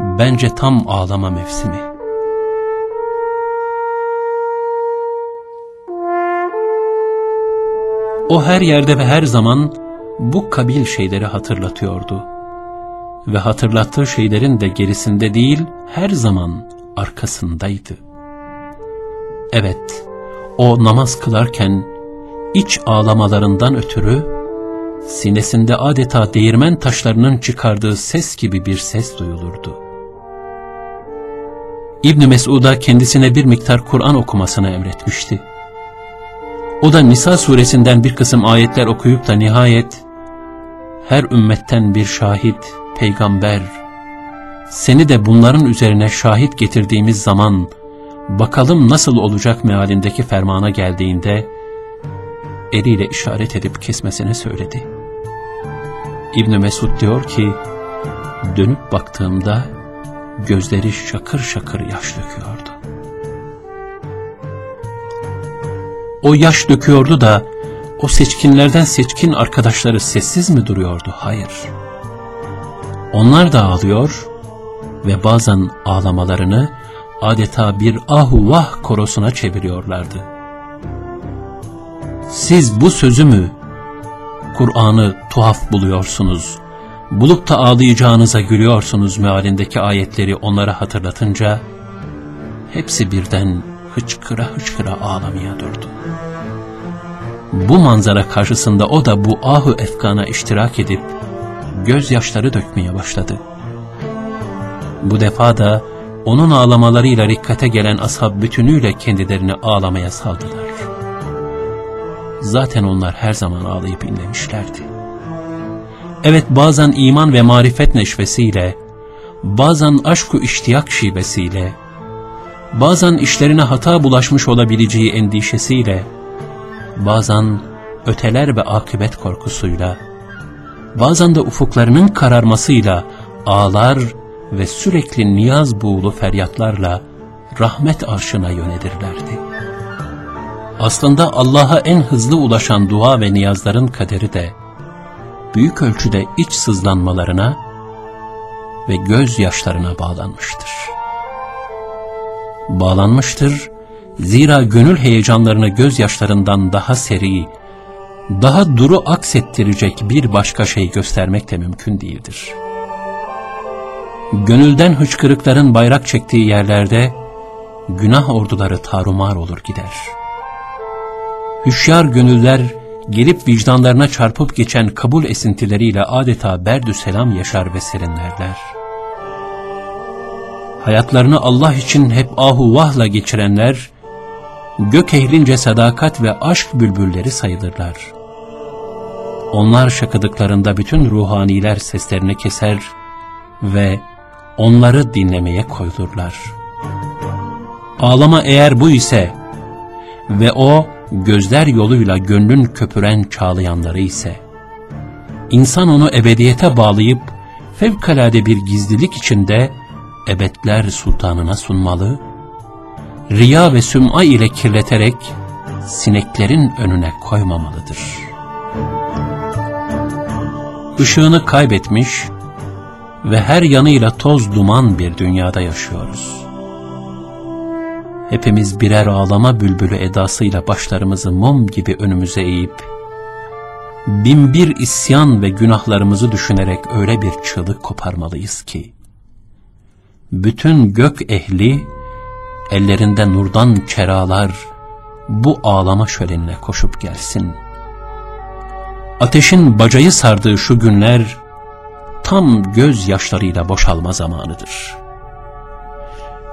bence tam ağlama mevsimi. O her yerde ve her zaman bu kabil şeyleri hatırlatıyordu. Ve hatırlattığı şeylerin de gerisinde değil, her zaman arkasındaydı. Evet, o namaz kılarken iç ağlamalarından ötürü sinesinde adeta değirmen taşlarının çıkardığı ses gibi bir ses duyulurdu. İbn Mesud'a kendisine bir miktar Kur'an okumasını emretmişti. O da Nisa suresinden bir kısım ayetler okuyup da nihayet her ümmetten bir şahit, peygamber, seni de bunların üzerine şahit getirdiğimiz zaman bakalım nasıl olacak mealindeki fermana geldiğinde eliyle işaret edip kesmesini söyledi. İbn Mesud diyor ki, dönüp baktığımda gözleri şakır şakır yaş döküyordu. O yaş döküyordu da, o seçkinlerden seçkin arkadaşları sessiz mi duruyordu? Hayır. Onlar da ağlıyor ve bazen ağlamalarını adeta bir ahu vah korosuna çeviriyorlardı. Siz bu sözü mü, Kur'an'ı tuhaf buluyorsunuz, bulup da ağlayacağınıza gülüyorsunuz mealindeki ayetleri onlara hatırlatınca, hepsi birden hıçkıra hıçkıra ağlamaya durdu. Bu manzara karşısında o da bu ahu efkana iştirak edip, gözyaşları dökmeye başladı. Bu defa da onun ağlamalarıyla rikkate gelen ashab bütünüyle kendilerini ağlamaya saldılar. Zaten onlar her zaman ağlayıp inlemişlerdi. Evet bazen iman ve marifet neşvesiyle, bazen aşk-ı iştiyak şivesiyle, bazen işlerine hata bulaşmış olabileceği endişesiyle, bazen öteler ve akıbet korkusuyla, bazen de ufuklarının kararmasıyla ağlar ve sürekli niyaz buğulu feryatlarla rahmet arşına yönelirlerdi. Aslında Allah'a en hızlı ulaşan dua ve niyazların kaderi de büyük ölçüde iç sızlanmalarına ve gözyaşlarına bağlanmıştır. Bağlanmıştır, zira gönül heyecanlarını gözyaşlarından daha seri, daha duru aksettirecek bir başka şey göstermek de mümkün değildir. Gönülden hıçkırıkların bayrak çektiği yerlerde, günah orduları tarumar olur gider. Hüşyar gönüller, gelip vicdanlarına çarpıp geçen kabul esintileriyle adeta berdü selam yaşar ve serinlerler. Hayatlarını Allah için hep ahu vahla geçirenler, gök ehlince sadakat ve aşk bülbülleri sayılırlar. Onlar şakıdıklarında bütün ruhaniler seslerini keser ve onları dinlemeye koyulurlar. Ağlama eğer bu ise ve o gözler yoluyla gönlün köpüren çağlayanları ise, insan onu ebediyete bağlayıp fevkalade bir gizlilik içinde ebedler sultanına sunmalı, riya ve süm'a ile kirleterek sineklerin önüne koymamalıdır. Işığını kaybetmiş ve her yanıyla toz duman bir dünyada yaşıyoruz. Hepimiz birer ağlama bülbülü edasıyla başlarımızı mum gibi önümüze eğip, binbir isyan ve günahlarımızı düşünerek öyle bir çığlık koparmalıyız ki, bütün gök ehli, ellerinde nurdan çeralar, bu ağlama şölenine koşup gelsin. Ateşin bacayı sardığı şu günler, tam gözyaşlarıyla boşalma zamanıdır.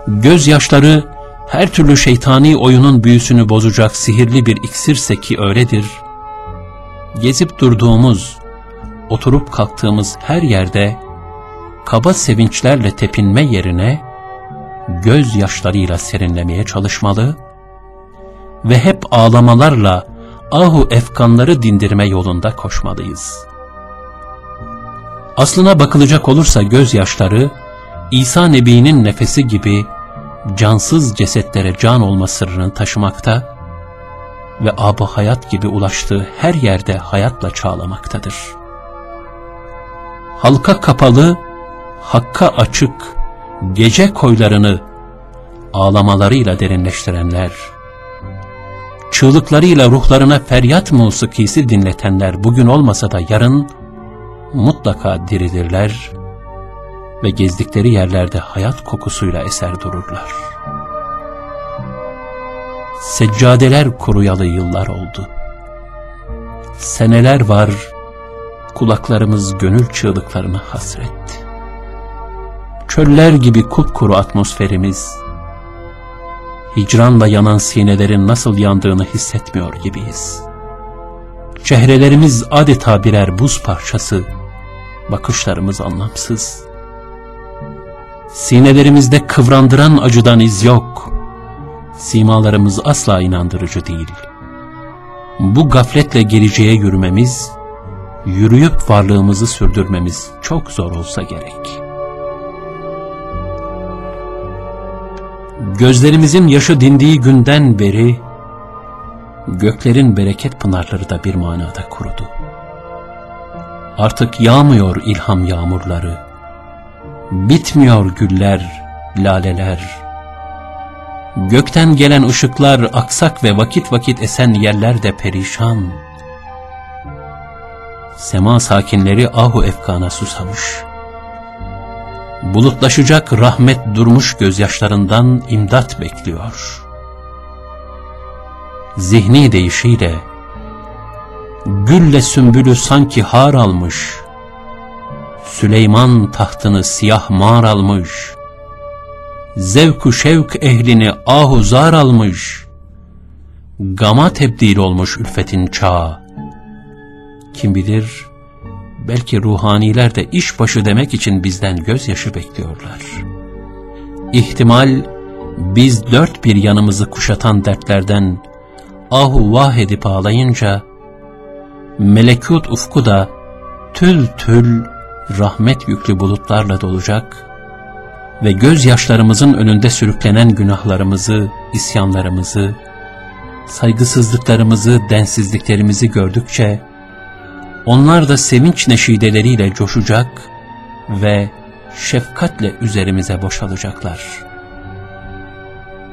Gözyaşları, her türlü şeytani oyunun büyüsünü bozacak sihirli bir iksirse ki öyledir, gezip durduğumuz, oturup kalktığımız her yerde, kaba sevinçlerle tepinme yerine, gözyaşlarıyla serinlemeye çalışmalı ve hep ağlamalarla ahu efkanları dindirme yolunda koşmalıyız. Aslına bakılacak olursa gözyaşları, İsa Nebi'nin nefesi gibi cansız cesetlere can olma sırrını taşımakta ve ab hayat gibi ulaştığı her yerde hayatla çağlamaktadır. Halka kapalı, hakka açık, gece koylarını ağlamalarıyla derinleştirenler, çığlıklarıyla ruhlarına feryat musikisi dinletenler bugün olmasa da yarın mutlaka dirilirler ve gezdikleri yerlerde hayat kokusuyla eser dururlar. Seccadeler kuruyalı yıllar oldu. Seneler var, kulaklarımız gönül çığlıklarına hasret. Çöller gibi kupkuru atmosferimiz, hicranla yanan sinelerin nasıl yandığını hissetmiyor gibiyiz. Çehrelerimiz adeta birer buz parçası, bakışlarımız anlamsız. Sinelerimizde kıvrandıran acıdan iz yok. Simalarımız asla inandırıcı değil. Bu gafletle geleceğe yürümemiz, yürüyüp varlığımızı sürdürmemiz çok zor olsa gerek. Gözlerimizin yaşı dindiği günden beri, göklerin bereket pınarları da bir manada kurudu. Artık yağmıyor ilham yağmurları, bitmiyor güller, laleler. Gökten gelen ışıklar aksak ve vakit vakit esen yerler de perişan. Sema sakinleri ahu efkana susamış. Bulutlaşacak rahmet durmuş gözyaşlarından imdat bekliyor. Zihni deyişiyle, gülle sümbülü sanki har almış, Süleyman tahtını siyah mar almış, zevku şevk ehlini ahuzar almış, gama tebdil olmuş ülfetin çağı. Kim bilir, belki ruhaniler de işbaşı demek için bizden gözyaşı bekliyorlar. İhtimal, biz dört bir yanımızı kuşatan dertlerden ahu vah edip ağlayınca, melekut ufku da tül tül rahmet yüklü bulutlarla dolacak ve gözyaşlarımızın önünde sürüklenen günahlarımızı, isyanlarımızı, saygısızlıklarımızı, densizliklerimizi gördükçe, onlar da sevinç neşideleriyle coşacak ve şefkatle üzerimize boşalacaklar.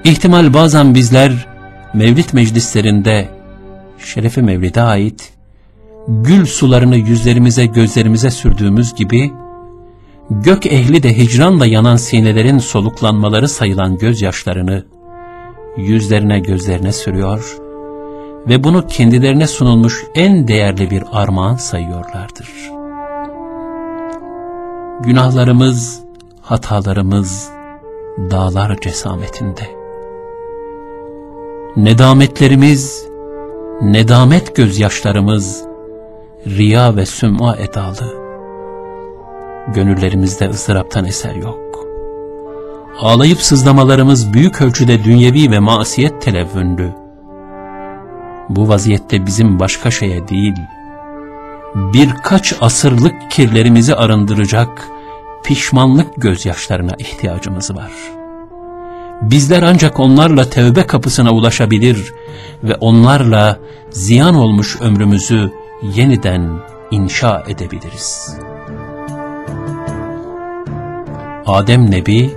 İhtimal bazen bizler mevlid meclislerinde şerefi mevlide ait gül sularını yüzlerimize gözlerimize sürdüğümüz gibi gök ehli de hicranla yanan sinelerin soluklanmaları sayılan gözyaşlarını yüzlerine gözlerine sürüyor ve bunu kendilerine sunulmuş en değerli bir armağan sayıyorlardır. Günahlarımız, hatalarımız dağlar cesametinde. Nedametlerimiz, nedamet gözyaşlarımız riya ve süm'a edalı. Gönüllerimizde ızdıraptan eser yok. Ağlayıp sızlamalarımız büyük ölçüde dünyevi ve masiyet televvünlü bu vaziyette bizim başka şeye değil, birkaç asırlık kirlerimizi arındıracak pişmanlık gözyaşlarına ihtiyacımız var. Bizler ancak onlarla tevbe kapısına ulaşabilir ve onlarla ziyan olmuş ömrümüzü yeniden inşa edebiliriz. Adem Nebi,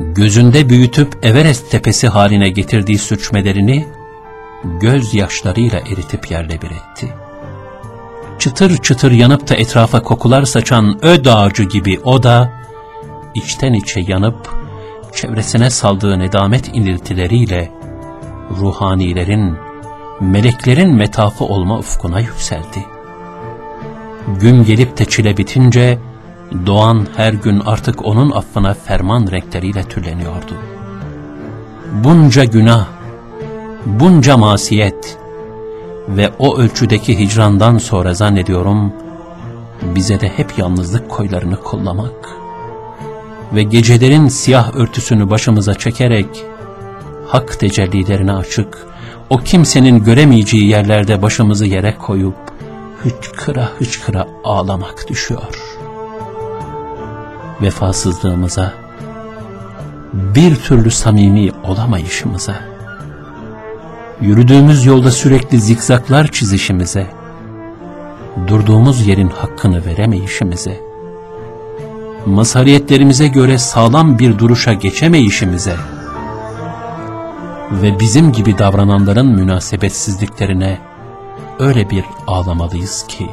gözünde büyütüp Everest tepesi haline getirdiği sürçmelerini gözyaşlarıyla eritip yerle bir etti. Çıtır çıtır yanıp da etrafa kokular saçan öd ağacı gibi o da, içten içe yanıp, çevresine saldığı nedamet iniltileriyle, ruhanilerin, meleklerin metafı olma ufkuna yükseldi. Gün gelip de çile bitince, doğan her gün artık onun affına ferman renkleriyle tülleniyordu. Bunca günah, bunca masiyet ve o ölçüdeki hicrandan sonra zannediyorum bize de hep yalnızlık koylarını kollamak ve gecelerin siyah örtüsünü başımıza çekerek hak tecellilerine açık o kimsenin göremeyeceği yerlerde başımızı yere koyup hıçkıra hıçkıra ağlamak düşüyor. Vefasızlığımıza, bir türlü samimi olamayışımıza, yürüdüğümüz yolda sürekli zikzaklar çizişimize, durduğumuz yerin hakkını veremeyişimize, mazhariyetlerimize göre sağlam bir duruşa geçemeyişimize ve bizim gibi davrananların münasebetsizliklerine öyle bir ağlamalıyız ki,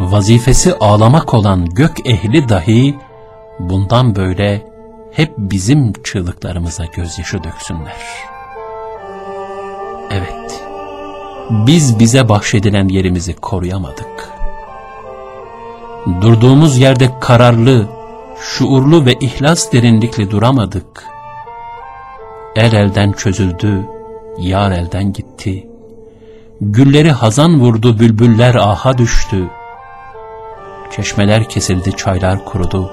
vazifesi ağlamak olan gök ehli dahi bundan böyle hep bizim çığlıklarımıza gözyaşı döksünler. Evet, biz bize bahşedilen yerimizi koruyamadık. Durduğumuz yerde kararlı, şuurlu ve ihlas derinlikli duramadık. El elden çözüldü, yar elden gitti. Gülleri hazan vurdu, bülbüller aha düştü. Çeşmeler kesildi, çaylar kurudu.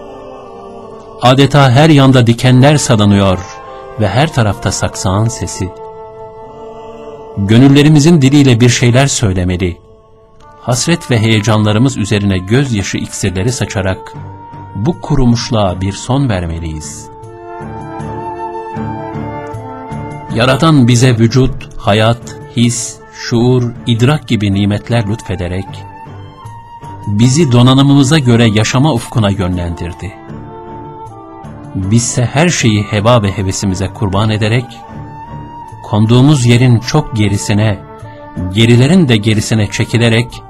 Adeta her yanda dikenler salınıyor ve her tarafta saksağın sesi. Gönüllerimizin diliyle bir şeyler söylemeli. Hasret ve heyecanlarımız üzerine gözyaşı iksirleri saçarak bu kurumuşluğa bir son vermeliyiz. Yaradan bize vücut, hayat, his, şuur, idrak gibi nimetler lütfederek, bizi donanımımıza göre yaşama ufkuna yönlendirdi. Bizse her şeyi heva ve hevesimize kurban ederek, konduğumuz yerin çok gerisine, gerilerin de gerisine çekilerek,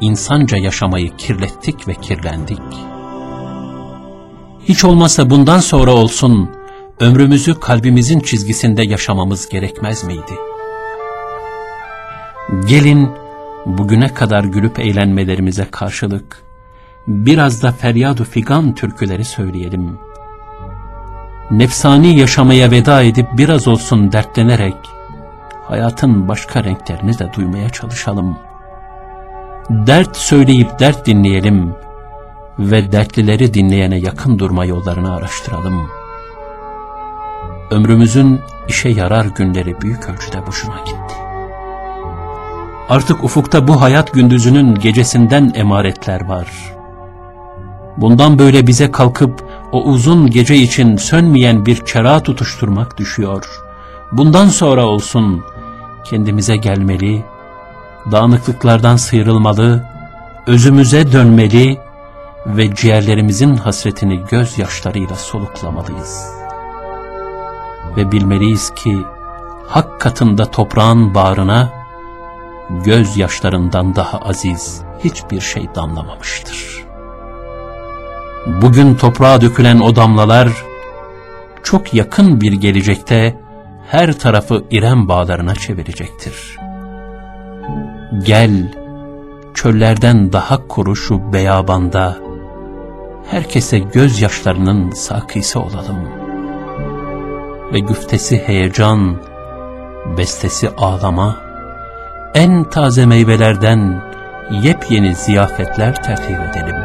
insanca yaşamayı kirlettik ve kirlendik. Hiç olmazsa bundan sonra olsun, ömrümüzü kalbimizin çizgisinde yaşamamız gerekmez miydi? Gelin, bugüne kadar gülüp eğlenmelerimize karşılık, biraz da feryadu figan türküleri söyleyelim. Nefsani yaşamaya veda edip biraz olsun dertlenerek, hayatın başka renklerini de duymaya çalışalım. Dert söyleyip dert dinleyelim ve dertlileri dinleyene yakın durma yollarını araştıralım.'' Ömrümüzün işe yarar günleri büyük ölçüde boşuna gitti. Artık ufukta bu hayat gündüzünün gecesinden emaretler var. Bundan böyle bize kalkıp o uzun gece için sönmeyen bir çera tutuşturmak düşüyor. Bundan sonra olsun kendimize gelmeli, dağınıklıklardan sıyrılmalı, özümüze dönmeli ve ciğerlerimizin hasretini gözyaşlarıyla soluklamalıyız.'' Ve bilmeliyiz ki hak katında toprağın bağrına gözyaşlarından daha aziz hiçbir şey damlamamıştır. Bugün toprağa dökülen o damlalar çok yakın bir gelecekte her tarafı İrem bağlarına çevirecektir. Gel, çöllerden daha kuru şu beyabanda, herkese gözyaşlarının sakisi olalım.'' Ve güftesi heyecan, bestesi ağlama, en taze meyvelerden yepyeni ziyafetler tertip edelim.